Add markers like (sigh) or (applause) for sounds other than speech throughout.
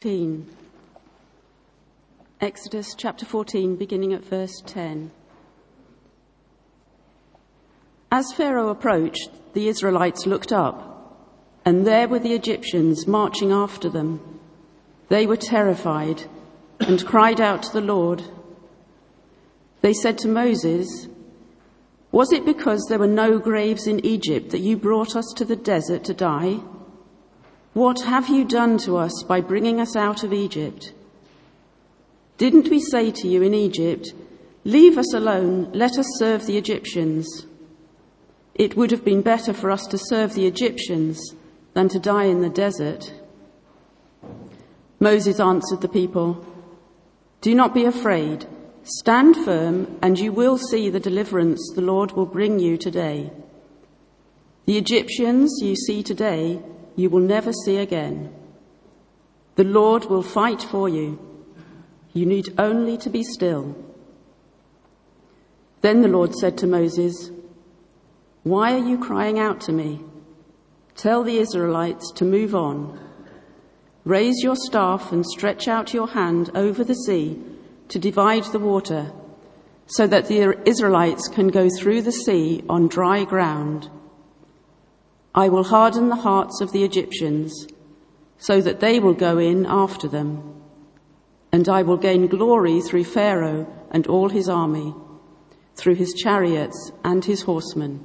14. Exodus chapter 14, beginning at verse 10. As Pharaoh approached, the Israelites looked up, and there were the Egyptians marching after them. They were terrified and cried out to the Lord. They said to Moses, Was it because there were no graves in Egypt that you brought us to the desert to die? What have you done to us by bringing us out of Egypt? Didn't we say to you in Egypt, Leave us alone, let us serve the Egyptians? It would have been better for us to serve the Egyptians than to die in the desert. Moses answered the people, Do not be afraid. Stand firm, and you will see the deliverance the Lord will bring you today. The Egyptians you see today, you will never see again. The Lord will fight for you. You need only to be still. Then the Lord said to Moses, Why are you crying out to me? Tell the Israelites to move on. Raise your staff and stretch out your hand over the sea to divide the water, so that the Israelites can go through the sea on dry ground. I will harden the hearts of the Egyptians, so that they will go in after them. And I will gain glory through Pharaoh and all his army, through his chariots and his horsemen.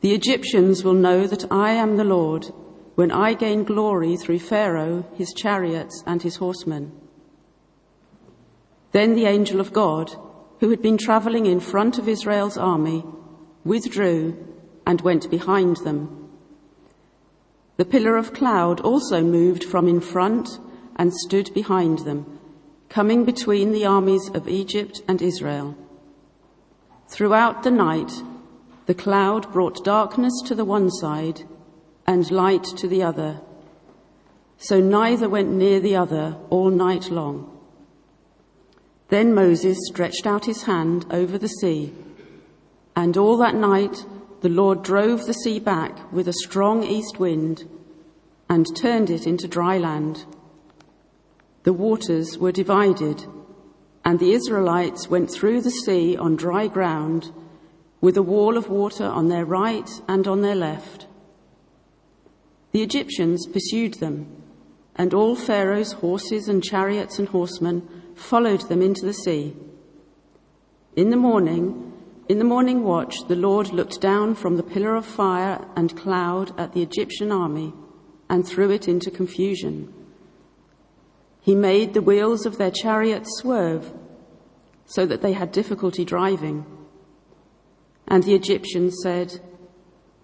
The Egyptians will know that I am the Lord when I gain glory through Pharaoh, his chariots, and his horsemen. Then the angel of God, who had been traveling in front of Israel's army, withdrew and went behind them. The pillar of cloud also moved from in front and stood behind them, coming between the armies of Egypt and Israel. Throughout the night, the cloud brought darkness to the one side and light to the other. So neither went near the other all night long. Then Moses stretched out his hand over the sea, and all that night the Lord drove the sea back with a strong east wind and turned it into dry land. The waters were divided, and the Israelites went through the sea on dry ground with a wall of water on their right and on their left. The Egyptians pursued them, and all Pharaoh's horses and chariots and horsemen followed them into the sea. In the morning, in the morning watch, the Lord looked down from the pillar of fire and cloud at the Egyptian army and threw it into confusion. He made the wheels of their chariots swerve so that they had difficulty driving. And the Egyptians said,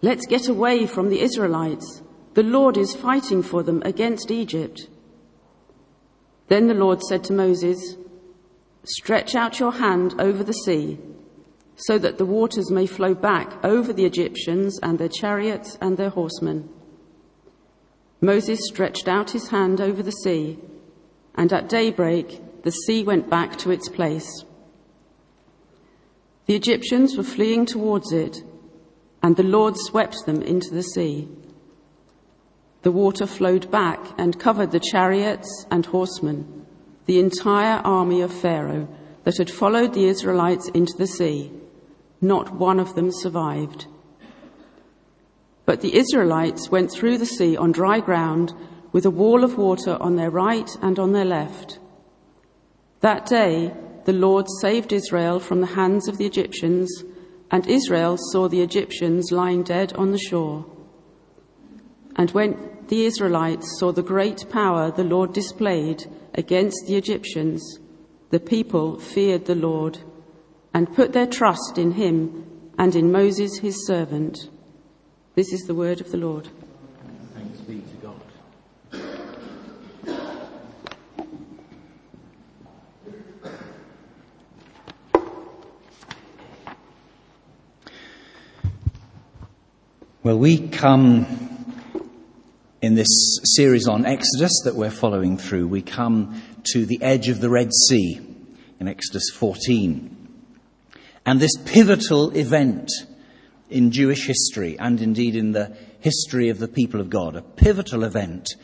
Let's get away from the Israelites. The Lord is fighting for them against Egypt. Then the Lord said to Moses, Stretch out your hand over the sea so that the waters may flow back over the Egyptians and their chariots and their horsemen. Moses stretched out his hand over the sea, and at daybreak the sea went back to its place. The Egyptians were fleeing towards it, and the Lord swept them into the sea. The water flowed back and covered the chariots and horsemen, the entire army of Pharaoh that had followed the Israelites into the sea. Not one of them survived. But the Israelites went through the sea on dry ground with a wall of water on their right and on their left. That day, the Lord saved Israel from the hands of the Egyptians, and Israel saw the Egyptians lying dead on the shore. And when the Israelites saw the great power the Lord displayed against the Egyptians, the people feared the Lord and put their trust in him and in Moses his servant. This is the word of the Lord. Thanks be to God. Well, we come in this series on Exodus that we're following through, we come to the edge of the Red Sea in Exodus 14. And this pivotal event in Jewish history and indeed in the history of the people of God, a pivotal event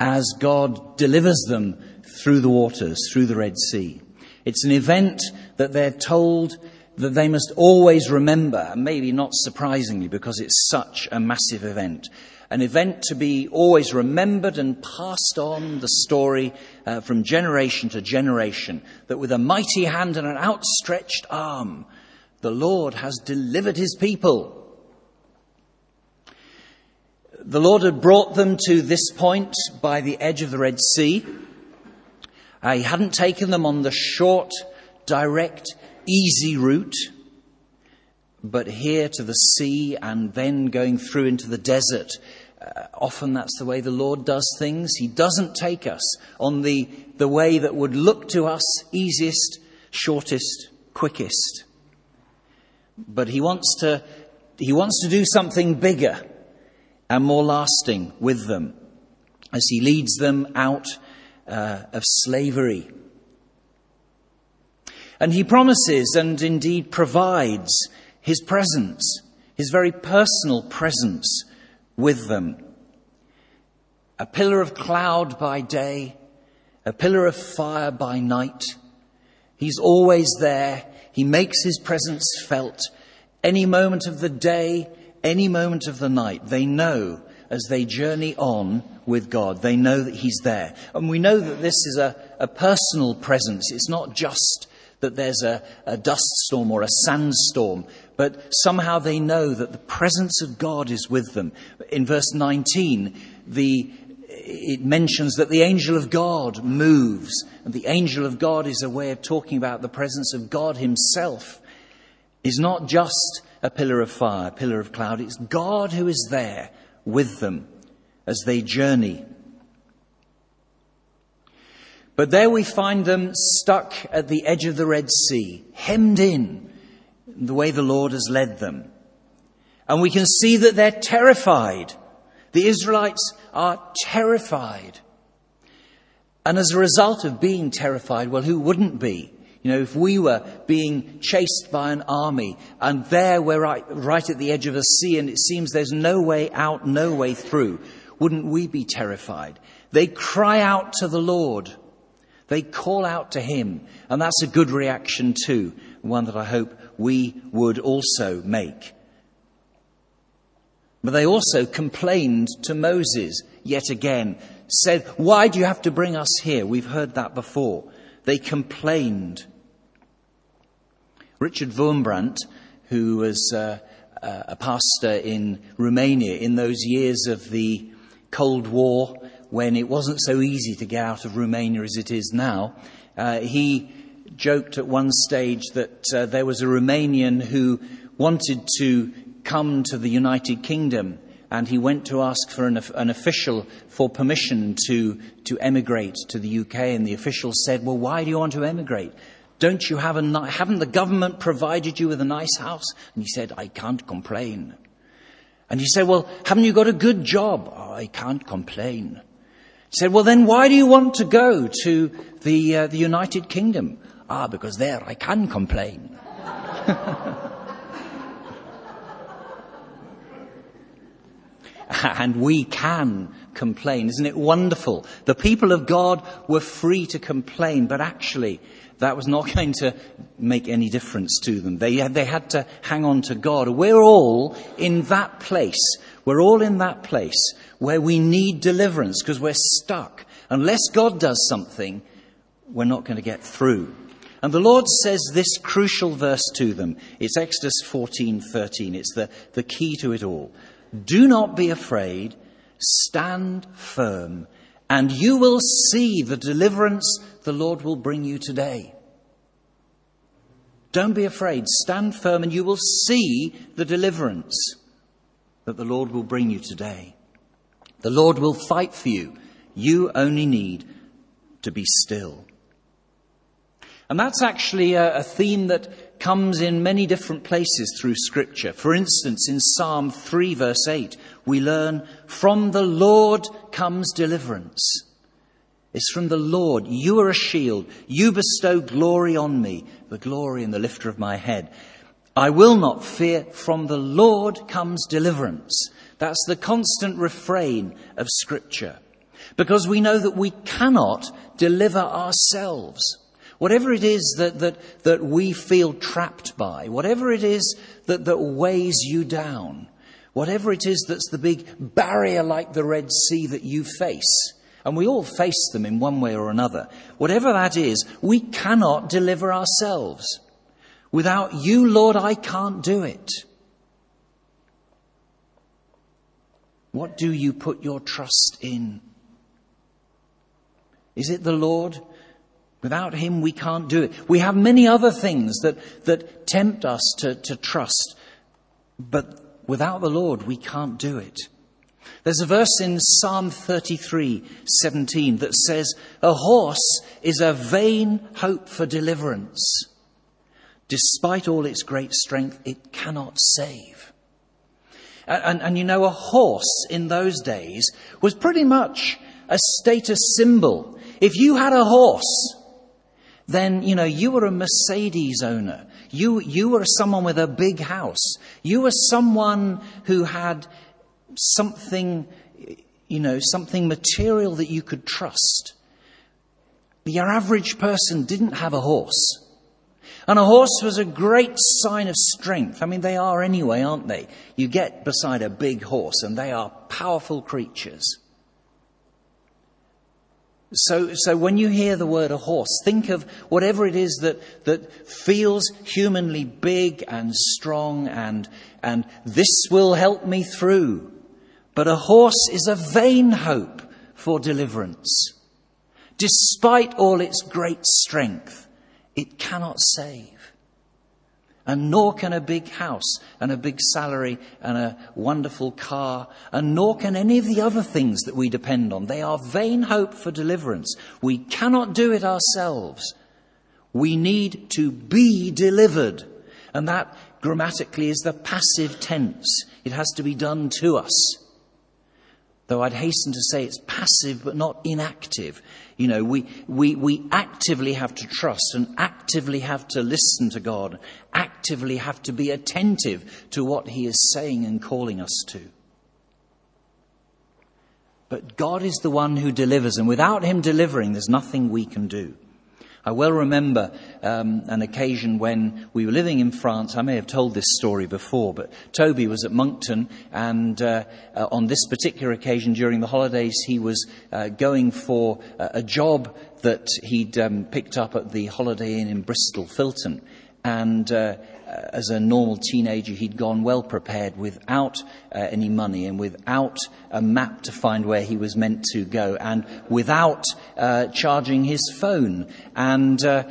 as God delivers them through the waters, through the Red Sea. It's an event that they're told that they must always remember, maybe not surprisingly because it's such a massive event. An event to be always remembered and passed on the story uh, from generation to generation. That with a mighty hand and an outstretched arm, the Lord has delivered his people. The Lord had brought them to this point by the edge of the Red Sea. Uh, he hadn't taken them on the short, direct, easy route, but here to the sea and then going through into the desert. Uh, often that's the way the Lord does things. He doesn't take us on the, the way that would look to us easiest, shortest, quickest. But He wants to, He wants to do something bigger and more lasting with them as He leads them out uh, of slavery. And he promises and indeed provides his presence, his very personal presence with them. A pillar of cloud by day, a pillar of fire by night. He's always there. He makes his presence felt any moment of the day, any moment of the night. They know as they journey on with God. They know that He's there. And we know that this is a, a personal presence. It's not just that there's a, a dust storm or a sandstorm, but somehow they know that the presence of God is with them. In verse 19, the, it mentions that the angel of God moves, and the angel of God is a way of talking about the presence of God Himself. Is not just a pillar of fire, a pillar of cloud, it's God who is there with them as they journey. But there we find them stuck at the edge of the Red Sea, hemmed in the way the Lord has led them. And we can see that they're terrified. The Israelites are terrified. And as a result of being terrified, well, who wouldn't be? You know, if we were being chased by an army and there we're right, right at the edge of a sea and it seems there's no way out, no way through, wouldn't we be terrified? They cry out to the Lord. They call out to Him. And that's a good reaction too, one that I hope we would also make. But they also complained to Moses yet again, said, Why do you have to bring us here? We've heard that before. They complained. Richard Wurmbrand, who was uh, uh, a pastor in Romania in those years of the Cold War, when it wasn't so easy to get out of Romania as it is now, uh, he joked at one stage that uh, there was a Romanian who wanted to come to the United Kingdom and he went to ask for an, an, official for permission to, to emigrate to the UK, and the official said, Well, why do you want to emigrate? Don't you have a, haven't the government provided you with a nice house? And he said, I can't complain. And he said, well, haven't you got a good job? Oh, I can't complain. He said, well, then why do you want to go to the, uh, the United Kingdom? Ah, because there I can complain. (laughs) and we can complain. Isn't it wonderful? The people of God were free to complain, but actually, that was not (laughs) going to make any difference to them. They they had to hang on to God. We're all in that place. We're all in that place where we need deliverance because we're stuck. Unless God does something, we're not going to get through. And the Lord says this crucial verse to them. It's Exodus 14:13. It's the, the key to it all. Do not be afraid, stand firm, and you will see the deliverance the Lord will bring you today. Don't be afraid. Stand firm and you will see the deliverance that the Lord will bring you today. The Lord will fight for you. You only need to be still. And that's actually a, a, theme that comes in many different places through Scripture. For instance, in Psalm 3, verse 8, we learn, From the Lord comes deliverance. It's from the Lord. You are a shield. You bestow glory on me, the glory and the lifter of my head. I will not fear. From the Lord comes deliverance. That's the constant refrain of Scripture. Because we know that we cannot deliver ourselves. Whatever it is that, that, that we feel trapped by, whatever it is that, that weighs you down, whatever it is that's the big barrier like the Red Sea that you face, and we all face them in one way or another, whatever that is, we cannot deliver ourselves. Without you, Lord, I can't do it. What do you put your trust in? Is it the Lord? Without Him, we can't do it. We have many other things that, that tempt us to, to trust, but without the Lord, we can't do it. There's a verse in Psalm 33, 17 that says, A horse is a vain hope for deliverance. Despite all its great strength, it cannot save. And, and, and, you know, a horse in those days was pretty much a status symbol. If you had a horse, then, you know, you were a Mercedes owner. You, you were someone with a big house. You were someone who had something, you know, something material that you could trust. Your average person didn't have a horse. And a horse was a great sign of strength. I mean, they are anyway, aren't they? You get beside a big horse and they are powerful creatures. So, so when you hear the word a horse, think of whatever it is that, that feels humanly big and strong and, and this will help me through. But a horse is a vain hope for deliverance. Despite all its great strength, it cannot save. And nor can a big house and a big salary and a wonderful car, and nor can any of the other things that we depend on. They are vain hope for deliverance. We cannot do it ourselves. We need to be delivered. And that grammatically is the passive tense. It has to be done to us. Though I'd hasten to say it's passive but not inactive. You know, we, we, we actively have to trust and actively have to listen to God, actively have to be attentive to what He is saying and calling us to. But God is the one who delivers, and without Him delivering, there's nothing we can do. I well remember um, an occasion when we were living in France. I may have told this story before, but Toby was at Monkton, and uh, uh, on this particular occasion during the holidays, he was uh, going for a job that he'd um, picked up at the Holiday Inn in Bristol, Filton. And uh, uh, as a normal teenager, he'd gone well prepared without uh, any money and without a map to find where he was meant to go and without uh, charging his phone. And uh,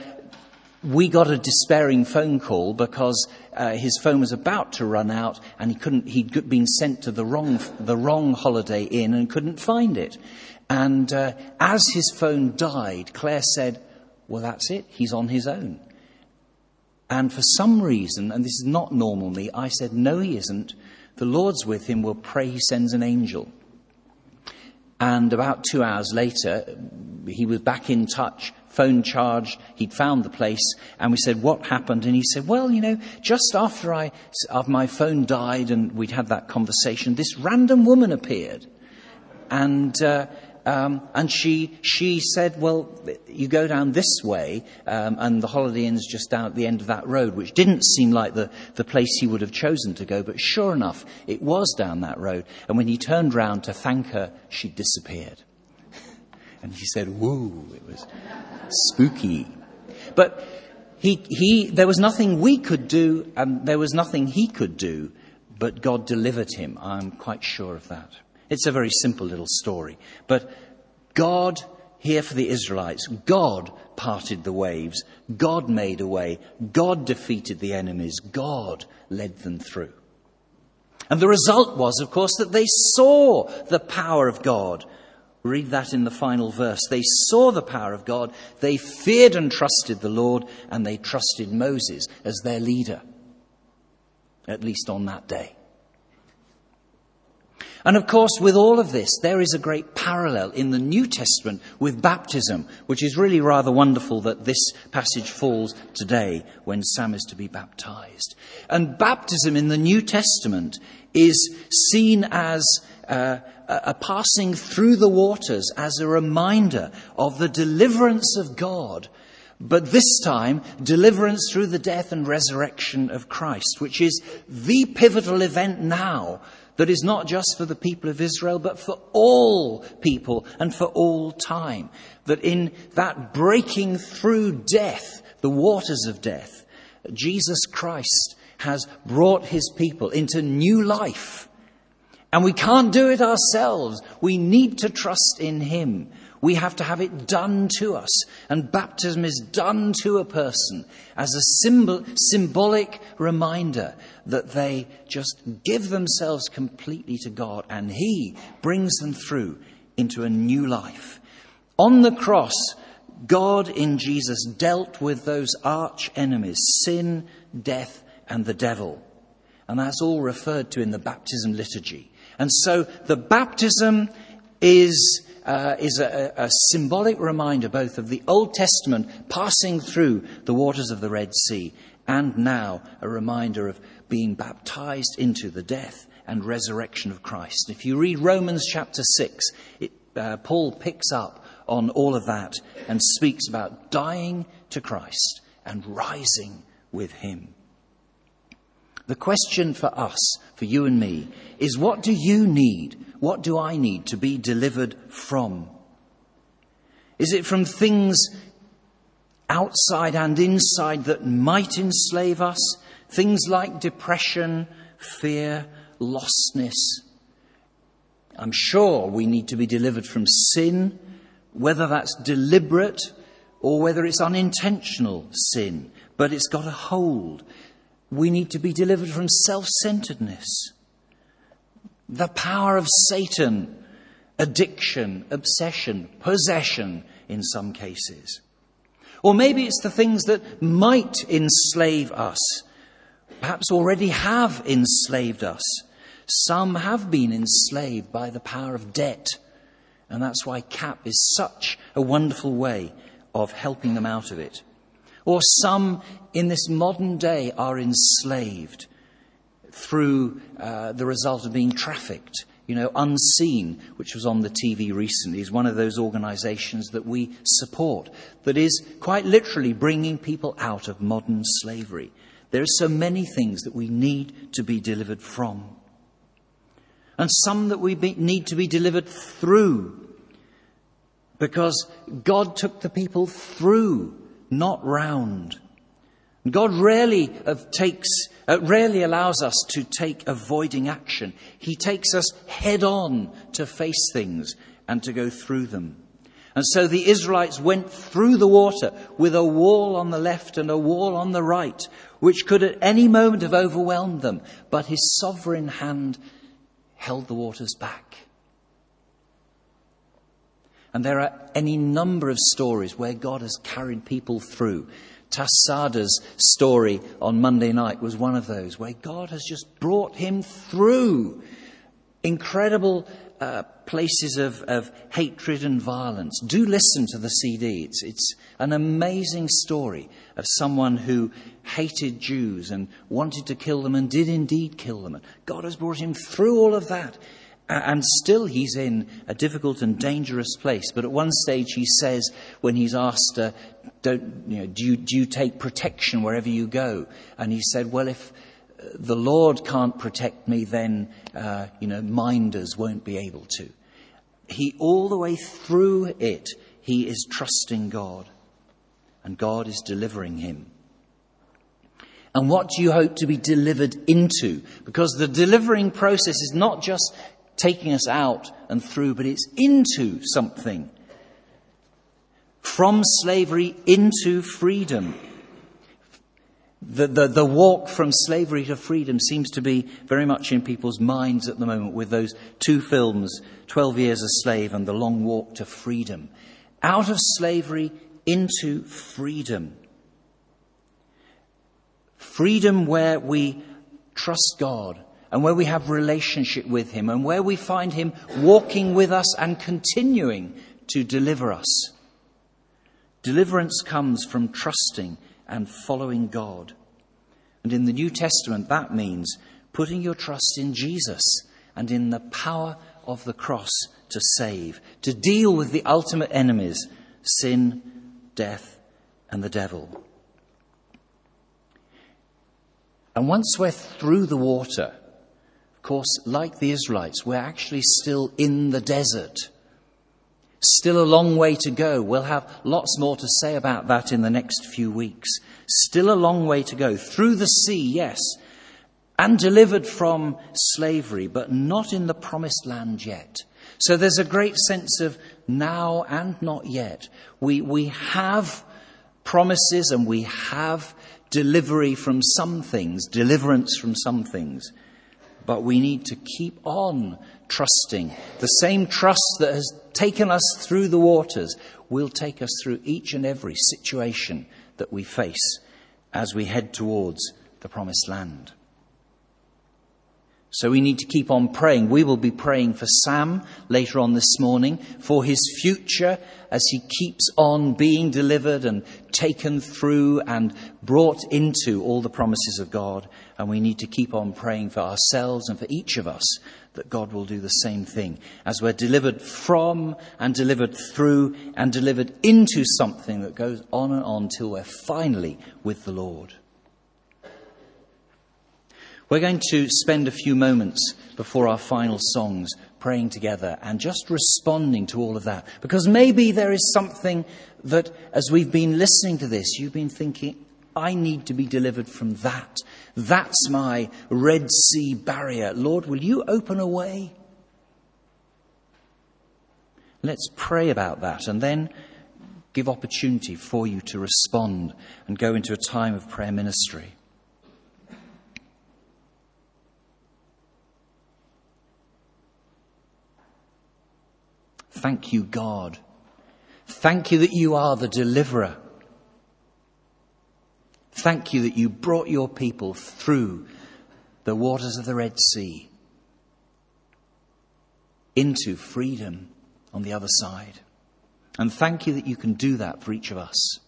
we got a despairing phone call because uh, his phone was about to run out and he couldn't, he'd been sent to the wrong, the wrong holiday inn and couldn't find it. And uh, as his phone died, Claire said, Well, that's it, he's on his own. And for some reason, and this is not normal me, I said, No, he isn't. The Lord's with him. We'll pray he sends an angel. And about two hours later, he was back in touch, phone charged, he'd found the place, and we said, What happened? And he said, Well, you know, just after, I, my phone died and we'd had that conversation, this random woman appeared. And uh, um, and she, she said, Well, you go down this way, um, and the Holiday Inn's just down at the end of that road, which didn't seem like the, the place he would have chosen to go, but sure enough, it was down that road. And when he turned round to thank her, she disappeared. (laughs) and he said, Woo, it was spooky. But he, he, there was nothing we could do, and there was nothing he could do, but God delivered him. I'm quite sure of that. It's a very simple little story. But God, here for the Israelites, God parted the waves. God made a way. God defeated the enemies. God led them through. And the result was, of course, that they saw the power of God. Read that in the final verse. They saw the power of God. They feared and trusted the Lord, and they trusted Moses as their leader, at least on that day. And of course, with all of this, there is a great parallel in the New Testament with baptism, which is really rather wonderful that this passage falls today when Sam is to be baptized. And baptism in the New Testament is seen as uh, a, a passing through the waters as a reminder of the deliverance of God but this time, deliverance through the death and resurrection of Christ, which is the pivotal event now that is not just for the people of Israel, but for all people and for all time. That in that breaking through death, the waters of death, Jesus Christ has brought his people into new life. And we can't do it ourselves. We need to trust in him. We have to have it done to us. And baptism is done to a person as a symbol, symbolic reminder that they just give themselves completely to God and He brings them through into a new life. On the cross, God in Jesus dealt with those arch enemies, sin, death, and the devil. And that's all referred to in the baptism liturgy. And so the baptism is uh, is a, a symbolic reminder both of the Old Testament passing through the waters of the Red Sea and now a reminder of being baptized into the death and resurrection of Christ. If you read Romans chapter 6, it, uh, Paul picks up on all of that and speaks about dying to Christ and rising with him. The question for us, for you and me, is what do you need? What do I need to be delivered from? Is it from things outside and inside that might enslave us? Things like depression, fear, lostness. I'm sure we need to be delivered from sin, whether that's deliberate or whether it's unintentional sin, but it's got a hold. We need to be delivered from self centeredness the power of Satan, addiction, obsession, possession in some cases. Or maybe it's the things that might enslave us, perhaps already have enslaved us. Some have been enslaved by the power of debt, and that's why CAP is such a wonderful way of helping them out of it. Or some in this modern day are enslaved through uh, the result of being trafficked. You know, Unseen, which was on the TV recently, is one of those organizations that we support that is quite literally bringing people out of modern slavery. There are so many things that we need to be delivered from, and some that we be, need to be delivered through. Because God took the people through, not round. God rarely uh, takes, uh, rarely allows us to take avoiding action. He takes us head on to face things and to go through them. And so the Israelites went through the water with a wall on the left and a wall on the right, which could at any moment have overwhelmed them. But his sovereign hand held the waters back. And there are any number of stories where God has carried people through. Tass Saada's story on Monday night was one of those where God has just brought him through incredible uh, places of, of, hatred and violence. Do listen to the CD. It's, it's an amazing story of someone who hated Jews and wanted to kill them and did indeed kill them. And God has brought him through all of that. And still, he's in a difficult and dangerous place. But at one stage, he says, when he's asked, uh, don't, you know, do, you, do you take protection wherever you go? And he said, Well, if uh, the Lord can't protect me, then, uh, you know, minders won't be able to. He, all the way through it, he is trusting God. And God is delivering him. And what do you hope to be delivered into? Because the delivering process is not just taking us out and through, but it's into something. From slavery into freedom. The, the, the, walk from slavery to freedom seems to be very much in people's minds at the moment with those two films, 12 Years a Slave and The Long Walk to Freedom. Out of slavery into freedom. Freedom where we trust God and where we have relationship with Him and where we find Him walking with us and continuing to deliver us. Deliverance comes from trusting and following God. And in the New Testament, that means putting your trust in Jesus and in the power of the cross to save, to deal with the ultimate enemies sin, death, and the devil. And once we're through the water, of course, like the Israelites, we're actually still in the desert. Still a long way to go. We'll have lots more to say about that in the next few weeks. Still a long way to go. Through the sea, yes, and delivered from slavery, but not in the promised land yet. So there's a great sense of now and not yet. We, we have promises and we have delivery from some things, deliverance from some things. But we need to keep on trusting. The same trust that has taken us through the waters will take us through each and every situation that we face as we head towards the promised land. So we need to keep on praying. We will be praying for Sam later on this morning, for his future as he keeps on being delivered and taken through and brought into all the promises of God. And we need to keep on praying for ourselves and for each of us that God will do the same thing as we're delivered from and delivered through and delivered into something that goes on and on till we're finally with the Lord. We're going to spend a few moments before our final songs praying together and just responding to all of that. Because maybe there is something that, as we've been listening to this, you've been thinking, I need to be delivered from that. That's my Red Sea barrier. Lord, will you open a way? Let's pray about that and then give opportunity for you to respond and go into a time of prayer ministry. Thank you, God. Thank you that you are the deliverer. Thank you that you brought your people through the waters of the Red Sea into freedom on the other side. And thank you that you can do that for each of us.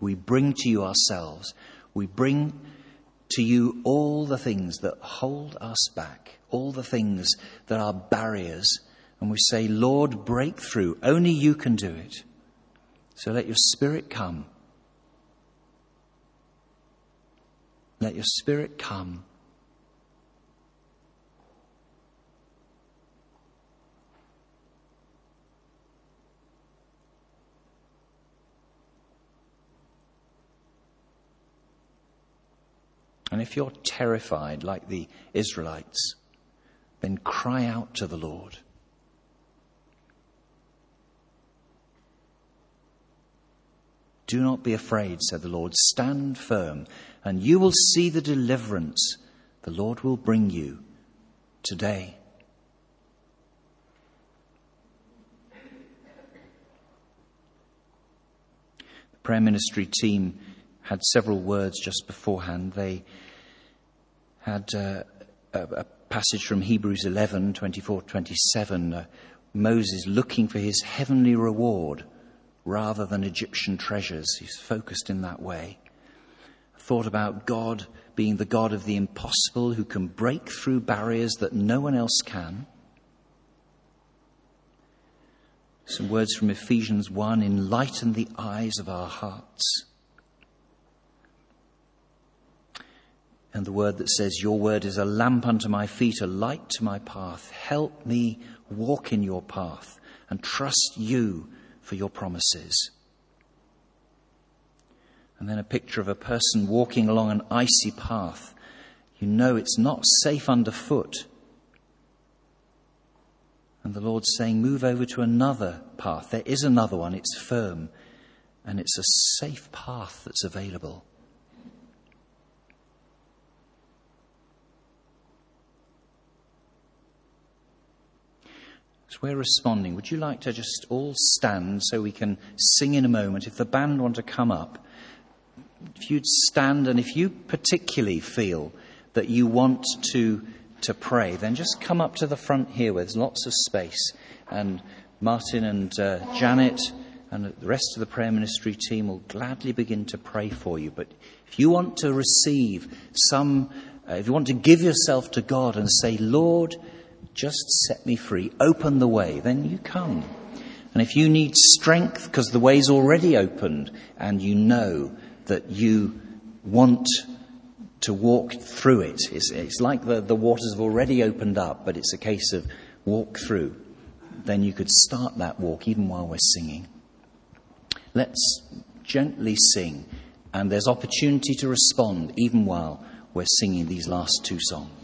We bring to you ourselves. We bring to you all the things that hold us back, all the things that are barriers and we say, Lord, break through. Only you can do it. So let your spirit come. Let your spirit come. And if you're terrified like the Israelites, then cry out to the Lord. Do not be afraid, said the Lord. Stand firm, and you will see the deliverance the Lord will bring you today. The prayer ministry team had several words just beforehand. They had uh, a, a, passage from Hebrews 11 24 27. Uh, Moses looking for his heavenly reward rather than Egyptian treasures. He's focused in that way. Thought about God being the God of the impossible who can break through barriers that no one else can. Some words from Ephesians 1 enlighten the eyes of our hearts. And the word that says, Your word is a lamp unto my feet, a light to my path. Help me walk in your path and trust you for your promises. And then a picture of a person walking along an icy path. You know it's not safe underfoot. And the Lord's saying, Move over to another path. There is another one, it's firm, and it's a safe path that's available. As we're responding, would you like to just all stand so we can sing in a moment? If the band want to come up, if you'd stand and if you particularly feel that you want to, to pray, then just come up to the front here where there's lots of space. And Martin and uh, Janet and the rest of the prayer ministry team will gladly begin to pray for you. But if you want to receive some, uh, if you want to give yourself to God and say, Lord, just set me free, open the way, then you come. And if you need strength because the way's already opened and you know that you want to walk through it, it's, it's like the, the waters have already opened up, but it's a case of walk through, then you could start that walk even while we're singing. Let's gently sing, and there's opportunity to respond even while we're singing these last two songs.